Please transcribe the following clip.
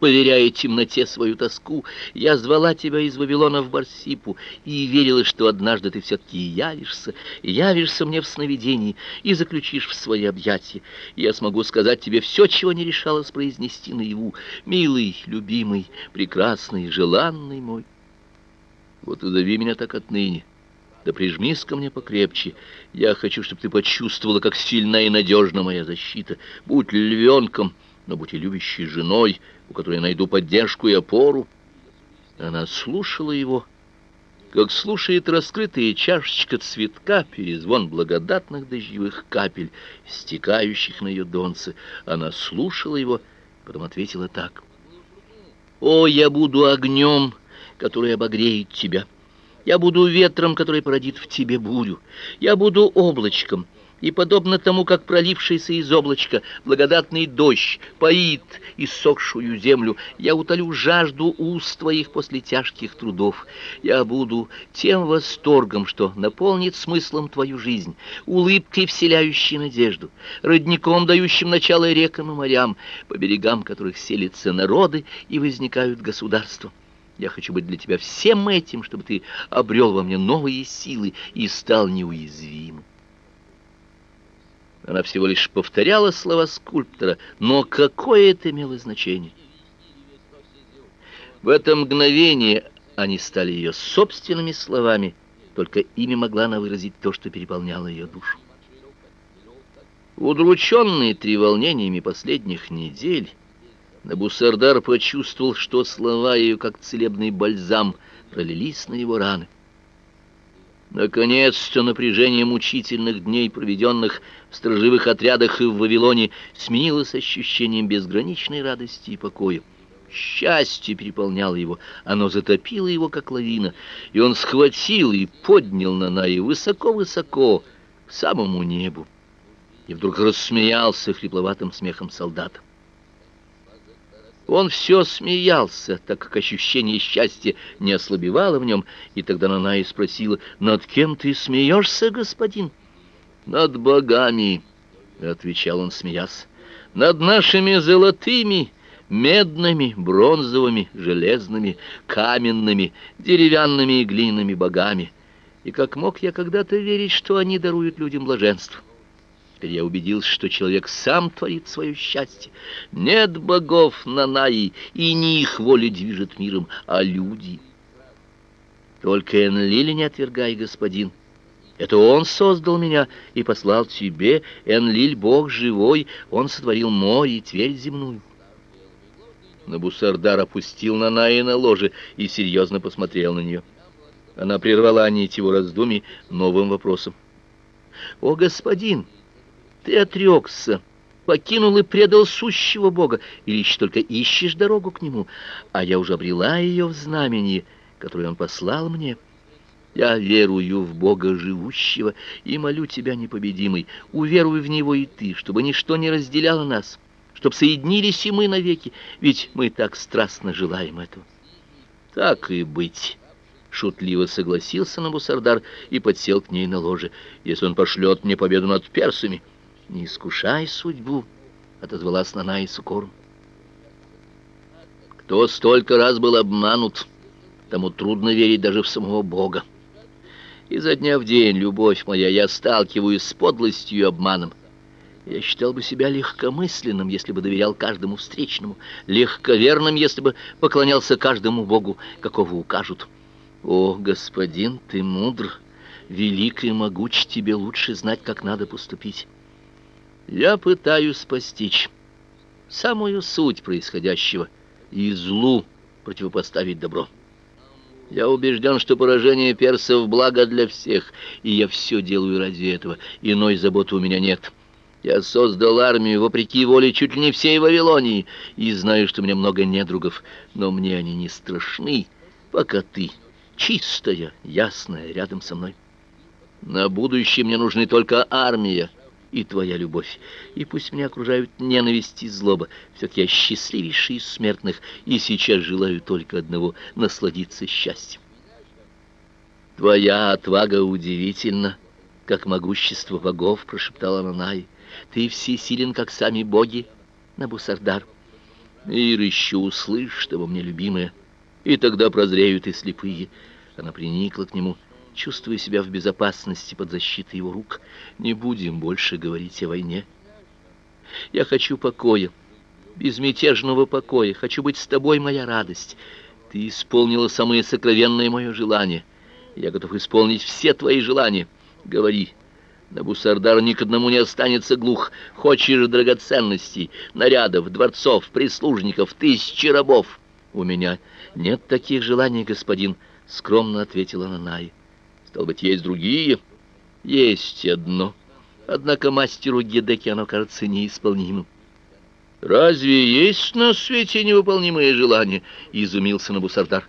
Поверяя темноте свою тоску, я звала тебя из Вавилона в Барсипу и верила, что однажды ты все-таки явишься, явишься мне в сновидении и заключишь в свои объятия. Я смогу сказать тебе все, чего не решалась произнести наяву. Милый, любимый, прекрасный, желанный мой. Вот и зови меня так отныне. Да прижмись ко мне покрепче. Я хочу, чтобы ты почувствовала, как сильна и надежна моя защита. Будь львенком, но будь любящей женой, у которой найду поддержку и опору. Она слушала его, как слушает раскрытая чашечка цветка перезвон благодатных дождевых капель, стекающих на ее донце. Она слушала его, потом ответила так. «О, я буду огнем, который обогреет тебя. Я буду ветром, который породит в тебе бурю. Я буду облачком» и, подобно тому, как пролившийся из облачка благодатный дождь поит иссохшую землю, я утолю жажду уст твоих после тяжких трудов. Я буду тем восторгом, что наполнит смыслом твою жизнь, улыбкой, вселяющей надежду, родником, дающим начало рекам и морям, по берегам которых селятся народы и возникают государства. Я хочу быть для тебя всем этим, чтобы ты обрел во мне новые силы и стал неуязвимым. Она всего лишь повторяла слова скульптора, но какое это имело значение? В это мгновение они стали ее собственными словами, только ими могла она выразить то, что переполняло ее душу. Удрученный треволнениями последних недель, Набусардар почувствовал, что слова ее, как целебный бальзам, пролились на его раны. Наконец-то напряжение мучительных дней, проведенных в стражевых отрядах и в Вавилоне, сменилось ощущением безграничной радости и покоя. Счастье переполняло его, оно затопило его, как лавина, и он схватил и поднял Нанаю высоко-высоко, к самому небу, и вдруг рассмеялся хрипловатым смехом солдата. Он все смеялся, так как ощущение счастья не ослабевало в нем, и тогда Наная спросила, «Над кем ты смеешься, господин?» «Над богами», — отвечал он, смеясь, «над нашими золотыми, медными, бронзовыми, железными, каменными, деревянными и глиняными богами. И как мог я когда-то верить, что они даруют людям блаженство?» Теперь я убедился, что человек сам творит свое счастье. Нет богов на Наи, и не их воля движет миром, а люди. Только Энлили не отвергай, господин. Это он создал меня и послал тебе, Энлиль, Бог живой, он сотворил море и твердь земную. Набусардар опустил на Наи на ложе и серьезно посмотрел на нее. Она прервала нить его раздумий новым вопросом. «О, господин!» Ты отрекся, покинул и предал сущего Бога, или еще только ищешь дорогу к Нему, а я уже обрела ее в знамени, которое Он послал мне. Я верую в Бога живущего и молю Тебя, непобедимый, уверуй в Него и Ты, чтобы ничто не разделяло нас, чтобы соединились и мы навеки, ведь мы так страстно желаем этого. Так и быть». Шутливо согласился Набусардар и подсел к ней на ложе. «Если он пошлет мне победу над персами...» «Не искушай судьбу», — отозвалась Нана и Сукорм. «Кто столько раз был обманут, тому трудно верить даже в самого Бога. Изо дня в день, любовь моя, я сталкиваюсь с подлостью и обманом. Я считал бы себя легкомысленным, если бы доверял каждому встречному, легковерным, если бы поклонялся каждому Богу, какого укажут. О, господин, ты мудр, велик и могуч, тебе лучше знать, как надо поступить». Я пытаюсь постичь самую суть происходящего и злу противопоставить добро. Я убежден, что поражение персов благо для всех, и я все делаю ради этого. Иной заботы у меня нет. Я создал армию вопреки воле чуть ли не всей Вавилонии, и знаю, что у меня много недругов, но мне они не страшны, пока ты, чистая, ясная, рядом со мной. На будущее мне нужны только армия, и твоя любовь. И пусть меня окружают ненависть и злоба, все-таки я счастливейший из смертных, и сейчас желаю только одного — насладиться счастьем. Твоя отвага удивительна, как могущество богов, — прошептала Нанай. Ты всесилен, как сами боги, Набусардар. Мир еще услышит его мне, любимая, и тогда прозреют и слепые. Она приникла к нему, чувствуя себя в безопасности под защитой его рук. Не будем больше говорить о войне. Я хочу покоя, безмятежного покоя. Хочу быть с тобой, моя радость. Ты исполнила самое сокровенное мое желание. Я готов исполнить все твои желания. Говори. Набусардар ни к одному не останется глух. Хочешь драгоценностей, нарядов, дворцов, прислужников, тысячи рабов? У меня нет таких желаний, господин, скромно ответила Нанай. Стал быть, есть другие? Есть одно. Однако мастеру Гедеке оно кажется неисполнимым. Разве есть на свете невыполнимые желания? изумился Набусардар.